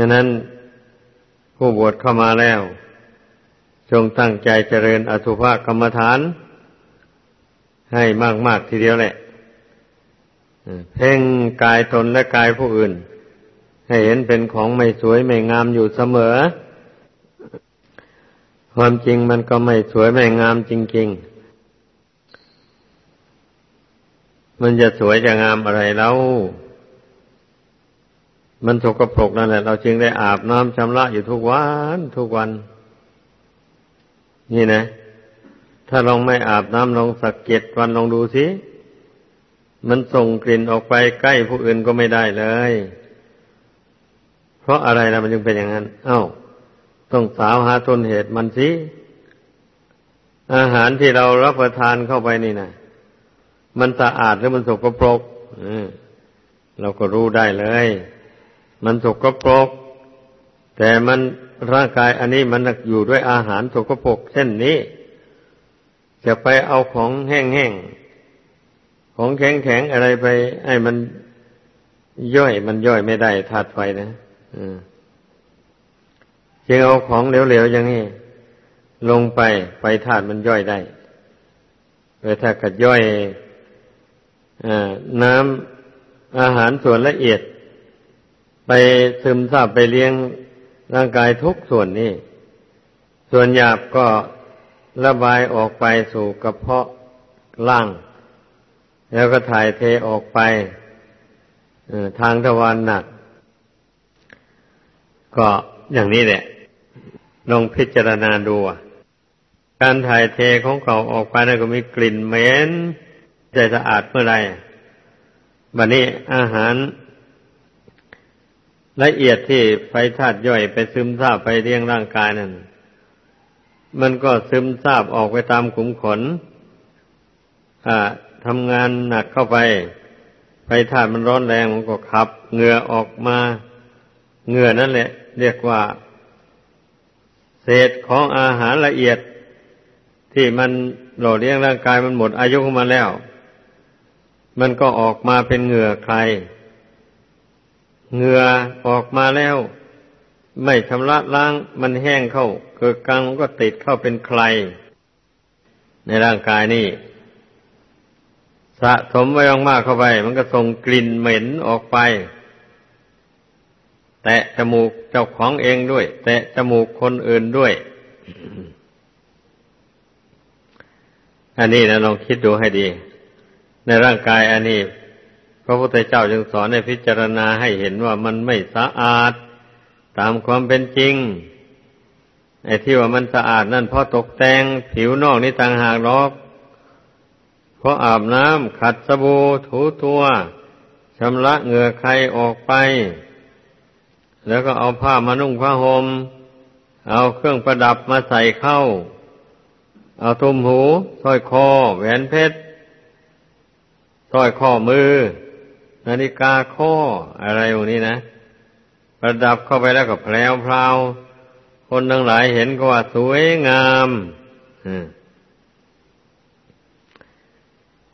ฉะนั้นผู้บวชเข้ามาแล้ว จงตั้งใจเจริญอสุภกรรมฐาน ให้มากๆทีเดียวแหละเพ่งกายตนและกายผู้อื่น ให้เห็นเป็นของไม่สวยไม่งามอยู่เสมอ ความจริงมันก็ไม่สวยไม่งามจริง ๆ มันจะสวยจะงามอะไรแล้ว มันสกปรกนั่นแหละเราจึงได้อาบน้ำชำระอยู่ทุกวันทุกวัน นี่นะ ถ้าลองไม่อาบน้ำลองสักเก็ดวันลองดูสิมันส่งกลิ่นออกไปใกล้ผู้อื่นก็ไม่ได้เลย เพราะอะไรนะมันจึงเป็นอย่างนั้น เอา้า ต้องสาวหาต้นเหตุมันสิอาหารที่เรารับประทานเข้าไปนี่นะมันสะอาดหรือมันสกปรกเราก็รู้ได้เลย มันสกปรก แต่มันร่างกายอันนี้มันอยู่ด้วยอาหารสกปรกเช่นนี้ จะไปเอาของแห้งๆ ของแข็งแข็งอะไรไป ไอ้มันย่อยมันย่อยไม่ได้ธาตุไฟนะจึงเอาของเหลวๆอย่างนี้ ลงไปไฟธาตุมันย่อยได้เวถ้ากัดย่อยอน้ำอาหารส่วนละเอียด ไปซึมซาบไปเลี้ยงร่างกายทุกส่วนนี่ ส่วนหยาบก็ระบายออกไปสู่กระเพาะล่าง แล้วก็ถ่ายเทออกไปทางทวารหนัก ก็อย่างนี้แหละลองพิจารณาดู การถ่ายเทของเก่าออกไปนั่นก็มีกลิ่นเหม็นใจสะอาดเมื่อไรบัดนี้อาหาร ละเอียดที่ไฟธาตุย่อยไปซึมซาบไปเลี้ยงร่างกายนั่น มันก็ซึมซาบออกไปตามขุมขนทำงานหนักเข้าไป ไฟธาตุมันร้อนแรงมันก็ขับเหงื่อออกมาเหงื่อนั่นแหละ เรียกว่า เศษของอาหารละเอียด ที่มันหล่อเลี้ยงร่างกายมันหมดอายุของมันแล้ว มันก็ออกมาเป็นเหงื่อใคร เหงื่อออกมาแล้ว ไม่ชำระล้างมันแห้งเข้า เกิดกลางมันก็ติดเข้าเป็นใคร ในร่างกายนี่สะสมไว้มากๆเข้าไป มันก็ส่งกลิ่นเหม็นออกไป แตะจมูกเจ้าของเองด้วย แตะจมูกคนอื่นด้วย อันนี้นะลองคิดดูให้ดี ในร่างกายอันนี้ ระพุทธเจ้าจึงสอนให้พิจารณาให้เห็นว่ามันไม่สะอาด ตามความเป็นจริงไอ้ที่ว่ามันสะอาดนั่นเพราะตกแต่งผิวนอกนี่ต่างหากหรอกเพออาบน้ำขัดสบู่ถูตัวชำระเหงื่อใครออกไป แล้วก็เอาผ้ามานุ่งผ้าหม่มเอาเครื่องประดับมาใส่เข้า เอาตุ้มหูสร้อยคอ แหวนเพชรสร้อยข้อมือ นาฬิกาข้ออะไรอยู่นี้นะ ประดับเข้าไปแล้วก็แพลวพราวคนทั้งหลายเห็นก็ว่าสวยงาม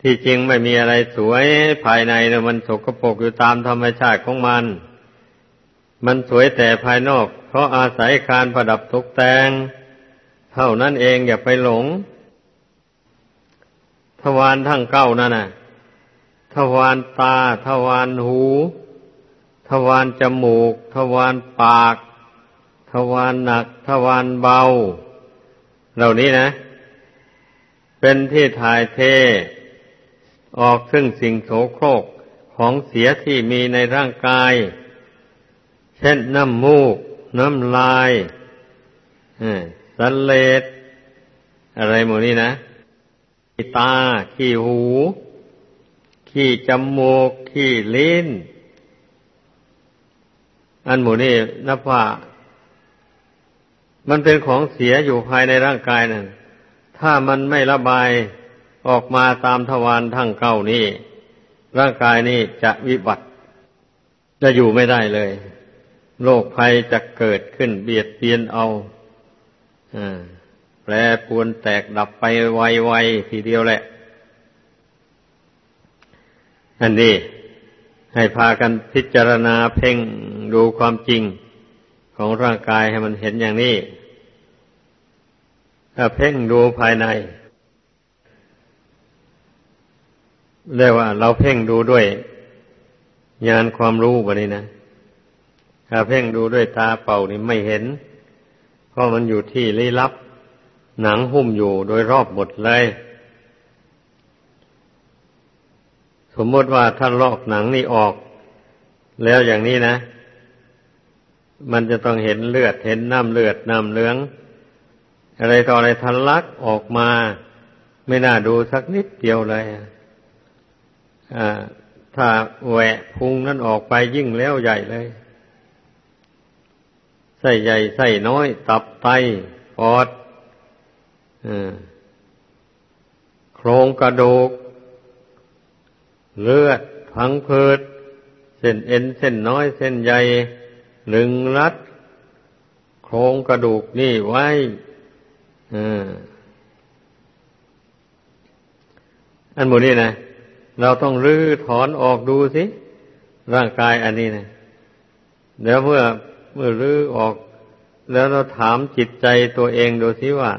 ที่จริงไม่มีอะไรสวยภายในนะมันสกปรกอยู่ตามธรรมชาติของมัน มันสวยแต่ภายนอก เพราะอาศัยการประดับตกแต่งเท่านั้นเองอย่าไปหลง ทวารทั้งเก้านั่นน่ะ ทวารตา ทวารหู ทวารจมูก ทวารปาก ทวารหนัก ทวารเบา เหล่านี้นะ เป็นที่ถ่ายเท ออกซึ่งสิ่งโสโครกของเสียที่มีในร่างกาย เช่นน้ำมูก น้ำลายสันเลดอะไรหมดนี้นะขี้ตา ขี้หู ขี้จมูก ขี้ลิ้น อันหมูนี่นับว่า มันเป็นของเสียอยู่ภายในร่างกายนั่นถ้ามันไม่ระบายออกมาตามทวารทั้งเก้านี้ร่างกายนี้จะวิบัติ จะอยู่ไม่ได้เลย โรคภัยจะเกิดขึ้นเบียดเบียนเอาแปรปวนแตกดับไปไวๆทีเดียวแหละ อันนี้ให้พากันพิจารณาเพ่งดูความจริงของร่างกายให้มันเห็นอย่างนี้ ถ้าเพ่งดูภายในเรียกว่า เราเพ่งดูด้วยญาณความรู้แบบนี้นะถ้าเพ่งดูด้วยตาเป่านี่ไม่เห็น เพราะมันอยู่ที่ลี้ลับ หนังหุ้มอยู่โดยรอบหมดเลย สมมติว่าถ้าลอกหนังนี่ออก แล้วอย่างนี้นะ มันจะต้องเห็นเลือดเห็นน้ำเลือดน้ำเหลือง อะไรต่ออะไรทันลักออกมา ไม่น่าดูสักนิดเดียวเลยถ้าแหวะพุงนั้นออกไปยิ่งแล้วใหญ่เลยไส้ใหญ่ไส้น้อย ตับไตปอดโครงกระดูก เลือดพังผืดเส้นเอ็นเส้นน้อยเส้นใหญ่ลึงรัด โครงกระดูกนี่ไว้อันหมดนี่นะ เราต้องรื้อถอนออกดูสิ ร่างกายอันนี้นะเดี๋ยวเมื่อเมื่อรื้อออก แล้วเราถามจิตใจตัวเองดูสิว่า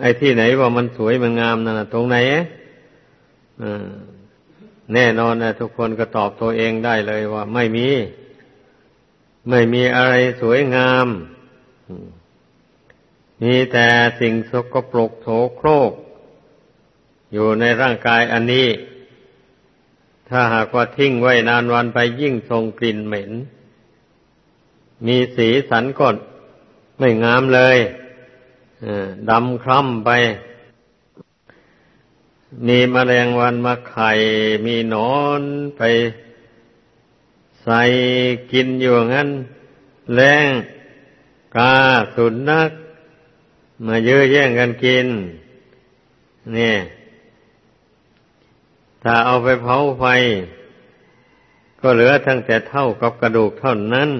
ไอ้ที่ไหนว่ามันสวยมันงามนั่นตรงไหนอะ แน่นอนนะทุกคนก็ตอบตัวเองได้เลยว่า ไม่มี ไม่มีอะไรสวยงาม มีแต่สิ่งสกปรกโสโครก อยู่ในร่างกายอันนี้ ถ้าหากว่าทิ้งไว้นานวันไปยิ่งทรงกลิ่นเหม็น มีสีสันก็ไม่งามเลยดำคล้ำไป มีมแมลงวันมาไข่ มีนอนไปใส่กินอยู่งั้น แรงกาสุนักมาเยอะแย่งกันกิน เนี่ย ถ้าเอาไปเผาไฟ ก็เหลือทั้งแต่เท่ากับกระดูกเท่านั้น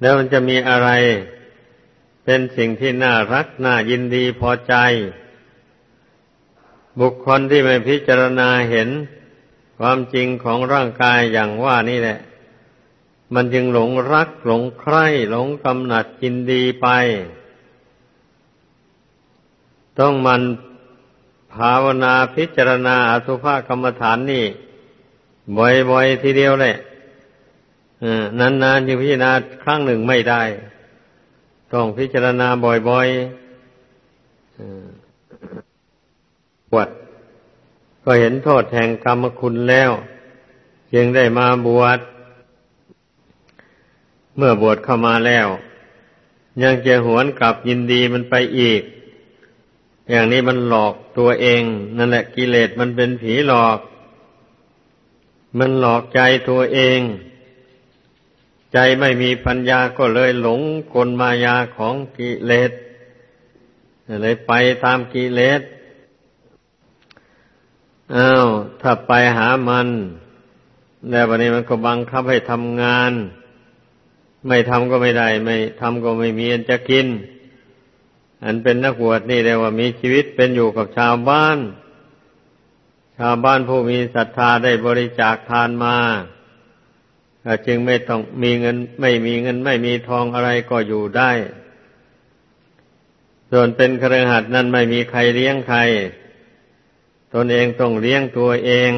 แล้วมันจะมีอะไร เป็นสิ่งที่น่ารัก น่ายินดีพอใจ บุคคลที่ไม่พิจารณาเห็นความจริงของร่างกายอย่างว่านี่แหละ มันจึงหลงรักหลงใคร่หลงกำหนัดยินดีไป ต้องมันภาวนาพิจารณาอสุภกรรมฐานนี่ บ่อยๆทีเดียวเลยนานๆจึงพิจารณาครั้งหนึ่งไม่ได้ ต้องพิจารณาบ่อยๆ วด ก็เห็นโทษแห่งกรรมคุณแล้ว จึงได้มาบวช เมื่อบวชเข้ามาแล้ว ยังจะหวนกลับยินดีมันไปอีก อย่างนี้มันหลอกตัวเอง นั่นแหละกิเลสมันเป็นผีหลอก มันหลอกใจตัวเองใจไม่มีปัญญาก็เลยหลงกลมายาของกิเลสเลยไปตามกิเลส อ้าวถ้าไปหามัน แล้ววันนี้มันก็บังคับให้ทำงาน ไม่ทำก็ไม่ได้ ไม่ทำก็ไม่มีอันจะกิน อันเป็นนักบวชนี่เรียกว่ามีชีวิตเป็นอยู่กับชาวบ้าน ชาวบ้านผู้มีศรัทธาได้บริจาคทานมาจึงไม่ต้องมีเงิน ไม่มีเงิน ไม่มีทองอะไรก็อยู่ได้ ส่วนเป็นครหัสนั้นไม่มีใครเลี้ยงใคร ตนเองต้องเลี้ยงตัวเอง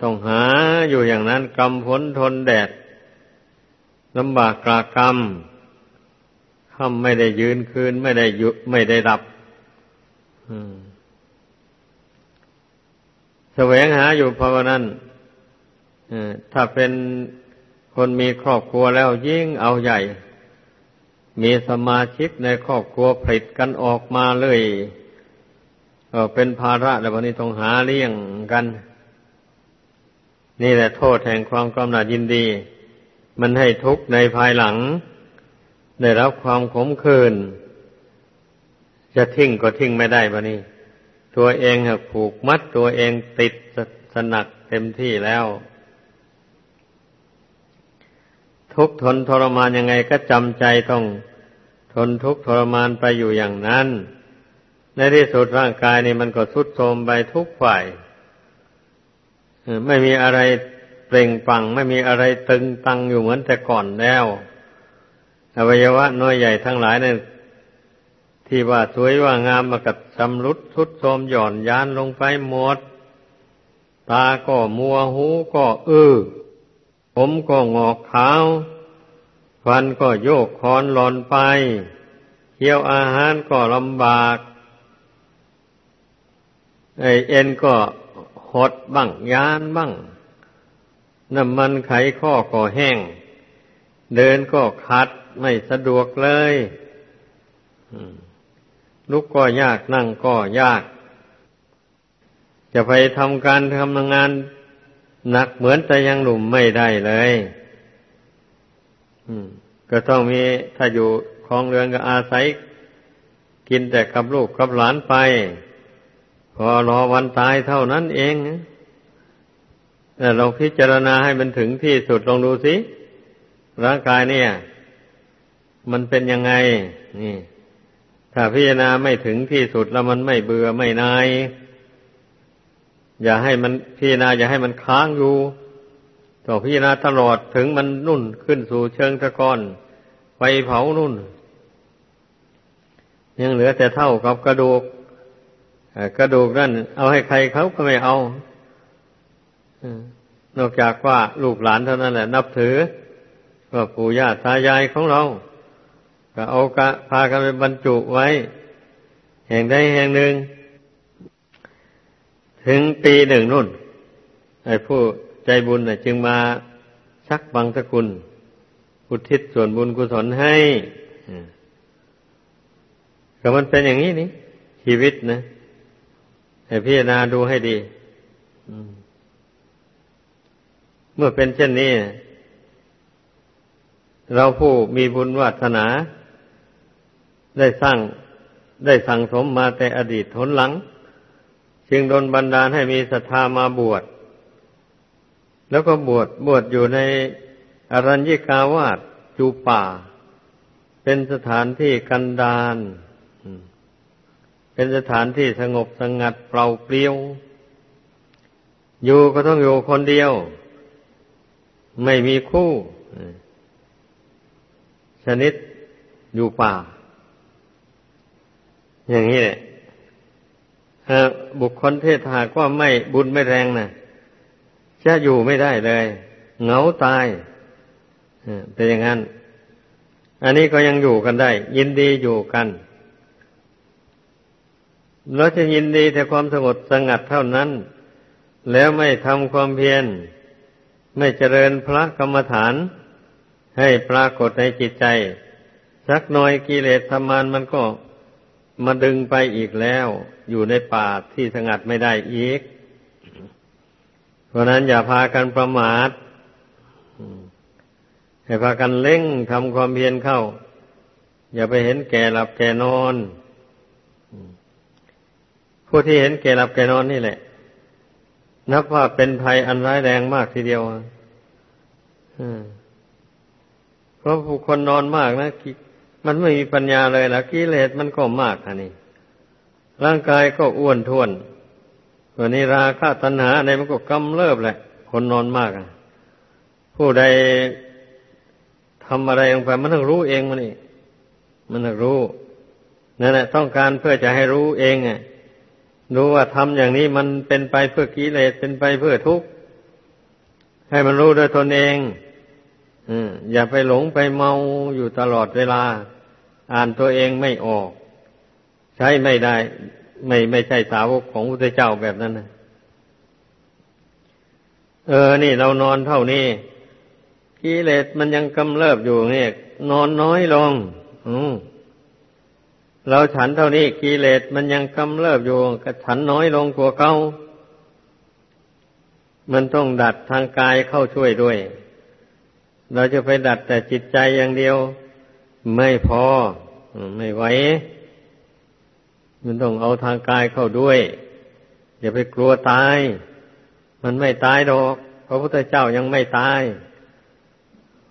ต้องหาอยู่อย่างนั้นกำพ้นทนแดดลำบากกรากรรมค่ำไม่ได้ยืนคืนไม่ได้ยุไม่ได้ดับแสวงหาอยู่ภาวนั้นถ้าเป็นคนมีครอบครัวแล้วยิ่งเอาใหญ่ มีสมาชิกในครอบครัวผลิตกันออกมาเลย เออเป็นภาระแล้ววันนี้ต้องหาเลี้ยงกัน นี่แหละโทษแห่งความกำหนัดยินดี มันให้ทุกข์ในภายหลัง ได้รับความขมขื่นจะทิ้งก็ทิ้งไม่ได้บะนี่ตัวเองผูกมัดตัวเองติดสนักเต็มที่แล้ว ทุกทนทรมานยังไงก็จำใจต้อง ทนทุกทรมานไปอยู่อย่างนั้น ในที่สุดร่างกายนี่มันก็ทุดโทรมไปทุกฝ่ายไม่มีอะไรเปล่งปัง ไม่มีอะไรตึงตังอยู่เหมือนแต่ก่อนแล้วอวัยวะน้อยใหญ่ทั้งหลายนั่นที่ว่าสวยว่างามมากับชำรุดทุดโทรมหย่อนยานลงไปหมด ตาก็มัวหูก็อื้อผมก็งอกขาวฟันก็โยกคอนหลอนไปเคี้ยวอาหารก็ลำบาก เอ็นก็หดบ้างยานบ้างน้ำมันไขข้อก็แห้ง เดินก็คัดไม่สะดวกเลยลุกก็ยากนั่งก็ยาก จะไปทำการทำงานหนักเหมือนแต่ยังหนุ่มไม่ได้เลยก็ต้องมีถ้าอยู่คลองเรือนก็อาศัย กินแต่กับลูกกับหลานไป พอรอวันตายเท่านั้นเองแต่เราพิจารณาให้มันถึงที่สุดลองดูสิ ร่างกายเนี่ย มันเป็นยังไง นี่ ถ้าพิจารณาไม่ถึงที่สุดแล้วมันไม่เบื่อไม่นาย อย่าให้มันพิจารณาอย่าให้มันค้างอยู่ต้อพิจารณาตลอดถึงมันนุ่นขึ้นสู่เชิงตะกอนไปเผานุ่น ยังเหลือแต่เท่ากับกระดูก กระดูกนั่นเอาให้ใครเขาก็ไม่เอานอกจากว่าลูกหลานเท่านั้นแหละ นับถือว่าปู่ย่าตายายของเรา ก็เอากะพากันไปบรรจุไว้ แห่งใดแห่งหนึ่ง ถึงปีหนึ่งนุ่นไอ้ผู้ใจบุญจึงมาชักบังสกุล อุทิศส่วนบุญกุศลให้ก็มันเป็นอย่างนี้นี่ชีวิตนะ ให้พิจารณาดูให้ดีเมื่อเป็นเช่นนี้ เราผู้มีบุญวาสนา ได้สร้างได้สั่งสมมาแต่อดีตทนหลัง จึงโดนบันดาลให้มีศรัทธามาบวช แล้วก็บวชบวชอยู่ในอรัญญิกาวาสจูป่า เป็นสถานที่กันดาน เป็นสถานที่สงบสงัดเปล่าเปลี่ยว อยู่ก็ต้องอยู่คนเดียว ไม่มีคู่ชนิดอยู่ป่า อย่างนี้แหละบุคคลเทศหากว่าไม่บุญไม่แรงนะ่ะจะอยู่ไม่ได้เลย เหงาตายเป็นอย่างนั้น อันนี้ก็ยังอยู่กันได้ ยินดีอยู่กัน เราจะยินดีแต่ความสงบสงัดเท่านั้น แล้วไม่ทำความเพียร ไม่เจริญพระกรรมฐาน ให้ปรากฏในจิตใจ สักหน่อยกิเลสธรรมานมันก็มาดึงไปอีกแล้ว อยู่ในป่าที่สงัดไม่ได้อีก เพราะนั้นอย่าพากันประมาทให้พากันเล่งทำความเพียรเข้า อย่าไปเห็นแก่หลับแก่นอน ผู้ที่เห็นแก่หลับแก่นอนนี่แหละ นับว่าเป็นภัยอันร้ายแรงมากทีเดียวเพราะผู้คนนอนมากนะมันไม่มีปัญญาเลยละกิเลสมันก็มากอันนี้ ร่างกายก็อ้วนท้วนวันนี้ราคะตัณหาอะไรมันก็กำเริบแหละ คนนอนมากอะผู้ใดทำอะไรลงไปมันต้องรู้เองมันนี่มันต้องรู้นั่นแหละต้องการเพื่อจะให้รู้เองอะ รู้ว่าทำอย่างนี้มันเป็นไปเพื่อกิเลสเป็นไปเพื่อทุกข์ให้มันรู้ด้วยตนเองอย่าไปหลงไปเมาอยู่ตลอดเวลา อ่านตัวเองไม่ออก ใช้ไม่ได้ ไม่ไม่ใช่สาวกของพระเจ้าแบบนั้นนะเออ นี่เรานอนเท่านี้กิเลสมันยังกำเริบอยู่เนี่ยนอนน้อยลง อ เราฉันเท่านี้กิเลสมันยังกำเริบอยู่ก็ฉันน้อยลงกว่าเก่ามันต้องดัดทางกายเข้าช่วยด้วย เราจะไปดัดแต่จิตใจอย่างเดียว ไม่พอ ไม่ไหว มันต้องเอาทางกายเข้าด้วย อย่าไปกลัวตาย มันไม่ตายดอก พระพุทธเจ้ายังไม่ตาย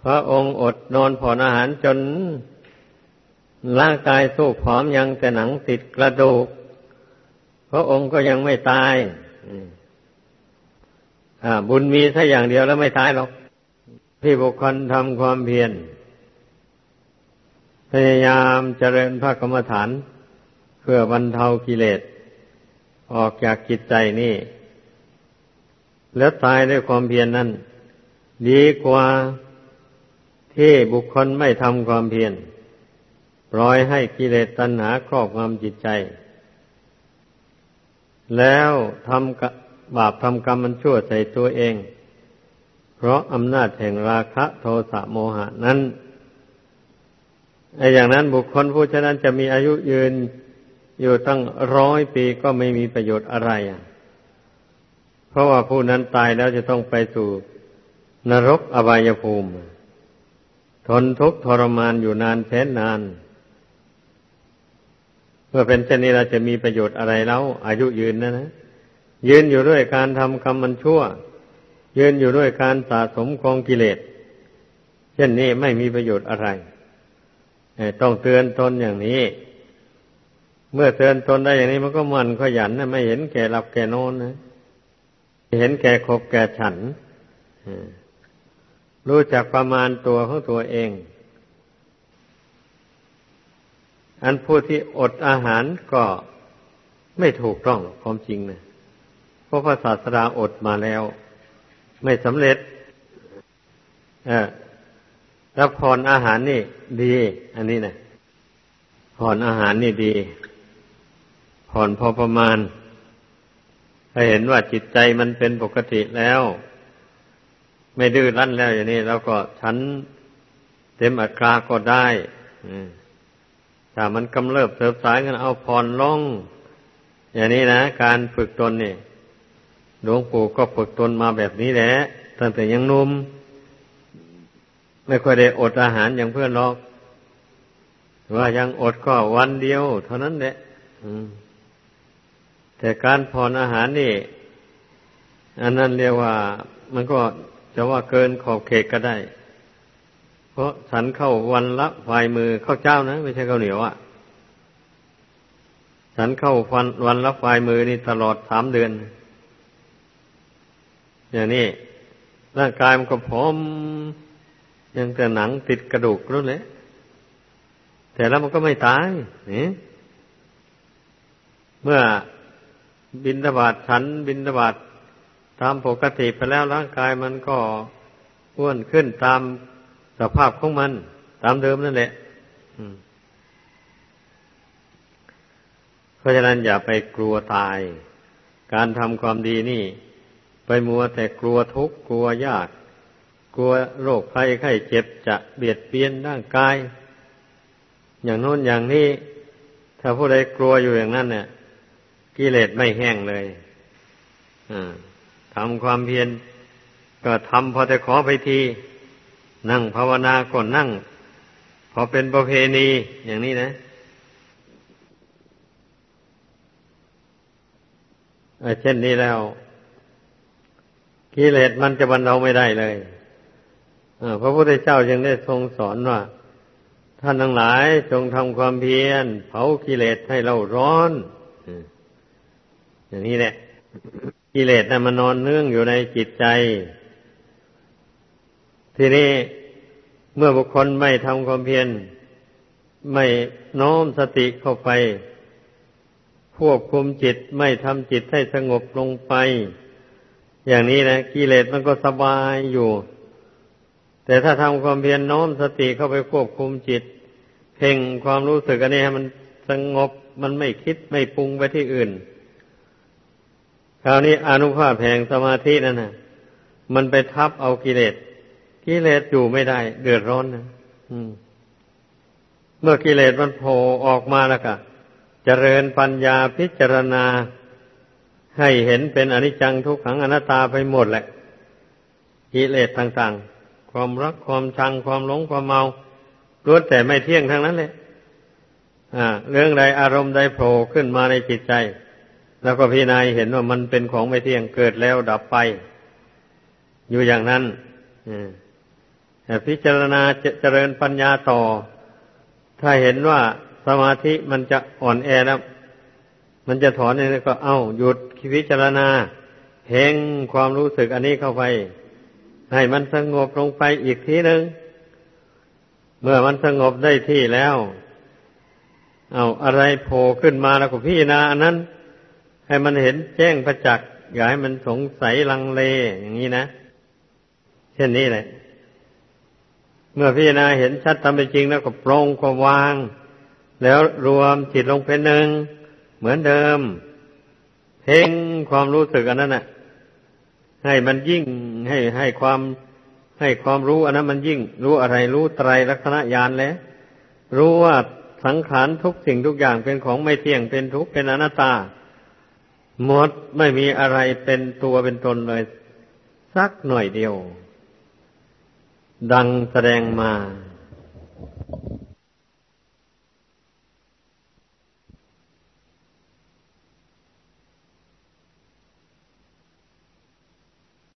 พระองค์อดนอนผ่อนอาหารจน ร่างกายสู้ผอมยังแต่หนังติดกระดูก พระองค์ก็ยังไม่ตายบุญมีแค่อย่างเดียวแล้วไม่ตายหรอก ที่บุคคลทำความเพียรพยายามเจริญพระกรรมฐาน เพื่อบรรเทากิเลส ออกจากจิตใจนี่ แล้วตายด้วยความเพียรนนั้น ดีกว่าที่บุคคลไม่ทำความเพียร ปล่อยให้กิเลสตัณหาครอบงำจิตใจ แล้วทำบาปทำกรรมมันชั่วใส่ตัวเอง เพราะอำนาจแห่งราคะโทสะโมหะนั้นไอ้อย่างนั้นบุคคลผู้ฉะนั้นจะมีอายุยืนอยู่ตั้งร้อยปีก็ไม่มีประโยชน์อะไรอะ เพราะว่าผู้นั้นตายแล้วจะต้องไปสู่นรกอบายภูมิ ทนทุกข์ทรมานอยู่นานแสนนานเมื่อเป็นเช่นนี้เราจะมีประโยชน์อะไรแล้ว อายุยืนนะนะยืนอยู่ด้วยการทำกรรมมันชั่ว ยืนอยู่ด้วยการสะสมกองกิเลสเช่นนี้ไม่มีประโยชน์อะไรต้องเตือนตนอย่างนี้ เมื่อเตือนตนได้อย่างนี้มันก็มันขยันนะไม่เห็นแก่หลับแก่นอนนะเห็นแก่ขบแก่ฉันรู้จักประมาณตัวของตัวเอง อันผู้ที่อดอาหารก็ไม่ถูกต้องความจริงนะเพราะพระศาสดาอดมาแล้ว ไม่สำเร็จแล้วผ่อนอาหารนี่ดี อันนี้นะผ่อนอาหารนี่ดี ผ่อนพอประมาณถ้าเห็นว่าจิตใจมันเป็นปกติแล้ว ไม่ดื้อรั้นแล้วอย่างนี้ แล้วก็ฉันเต็มอัตราก็ได้ ถ้ามันกำเริบเติบสายกันเอาผ่อนลงอย่างนี้นะการฝึกตนนี่หลวงปู่ก็ฝึกตนมาแบบนี้แหละตั้งแต่ยังนุ่มไม่ค่อยได้อดอาหารอย่างเพื่อนหรอกว่ายังอดก็วันเดียว เท่านั้นแหละแต่การผ่อนอาหารนี่ อันนั้นเรียกว่า มันก็จะว่าเกินขอบเขตก็ได้ เพราะฉันเข้าวันละฝ่ายมือข้าวเจ้านะ ไม่ใช่ข้าวเหนียวอะ่ะ ฉันเข้าวันวันละฝ่ายมือนี่ตลอดสามเดือน อย่างนี้ร่างกายมันก็พร้อม ยังแต่หนังติดกระดูกรู้เลยแต่แล้วมันก็ไม่ตายนี่เมื่อบินทบาทฉันบินทบาทตามปกติไปแล้วร่างกายมันก็อ้วนขึ้นตาม สภาพของมันตามเดิมนั่นแหละเพราะฉะนั้นอย่าไปกลัวตาย การทำความดีนี่ ไปมัวแต่กลัวทุกข์กลัวยาก กลัวโรคภัยไข้เจ็บจะเบียดเบียนร่างกาย อย่างโน้นอย่างนี้ ถ้าผู้ใดกลัวอยู่อย่างนั้นเนี่ยกิเลสไม่แห้งเลยทำความเพียรก็ทำพอแต่ขอไปที นั่งภาวนาก็นั่ง พอเป็นประเพณีอย่างนี้นะ เช่นนี้แล้วกิเลสมันจะบรรเทาไม่ได้เลยพระพุทธเจ้าจึงได้ทรงสอนว่า ท่านทั้งหลายจงทำความเพียร เผากิเลสให้เราร้อน อย่างนี้แหละกิเลสน่ะมันนอนเนื่องอยู่ในจิตใจ ทีนี้เมื่อบุคคลไม่ทำความเพียร ไม่น้อมสติเข้าไป ควบคุมจิตไม่ทำจิตให้สงบลงไป อย่างนี้นะกิเลสมันก็สบายอยู่ แต่ถ้าทำความเพียรน้อมสติเข้าไปควบคุมจิต เพ่งความรู้สึกอันนี้ให้มันสงบมันไม่คิดไม่ปรุงไปที่อื่น คราวนี้อนุภาพแห่งสมาธินั่นนะมันไปทับเอากิเลส กิเลสอยู่ไม่ได้ เดือดร้อนนะเมื่อกิเลสมันโผล่ออกมาแล้วก็เจริญปัญญาพิจารณา ให้เห็นเป็นอนิจจังทุกขังอนัตตาไปหมดแหละ กิเลสต่างๆ ความรักความชังความหลงความเมาล้วนแต่ไม่เที่ยงทั้งนั้นเลยเรื่องใดอารมณ์ใดโผล่ขึ้นมาในจิตใจ แล้วก็พี่นายเห็นว่ามันเป็นของไม่เที่ยงเกิดแล้วดับไป อยู่อย่างนั้น พิจารณาเจริญปัญญาต่อ ถ้าเห็นว่าสมาธิมันจะอ่อนแอแล้วมันจะถอนนี่ก็เอาหยุดพิจารณาเพ่งความรู้สึกอันนี้เข้าไป ให้มันสงบลงไปอีกทีหนึ่งเมื่อมันสงบได้ที่แล้ว เอาอะไรโผล่ขึ้นมาแล้วก็พิจารณาอันนั้น ให้มันเห็นแจ้งประจักษ์อย่าให้มันสงสัยลังเลอย่างนี้นะ เช่นนี้แหละ เมื่อพิจารณาเห็นชัดตามเป็นจริงแล้วก็ปรงก็วาง แล้วรวมจิตลงเป็นหนึ่ง เหมือนเดิม เพ่งความรู้สึกอันนั้นน่ะ ให้มันยิ่งให้ให้ความให้ความรู้อันนั้นมันยิ่ง รู้อะไรรู้ไตรลักษณะญาณแล้วรู้ว่าสังขารทุกสิ่งทุกอย่างเป็นของไม่เที่ยงเป็นทุกข์เป็นอนัตตา หมดไม่มีอะไรเป็นตัวเป็นตนเลย สักหน่อยเดียว ดังแสดงมา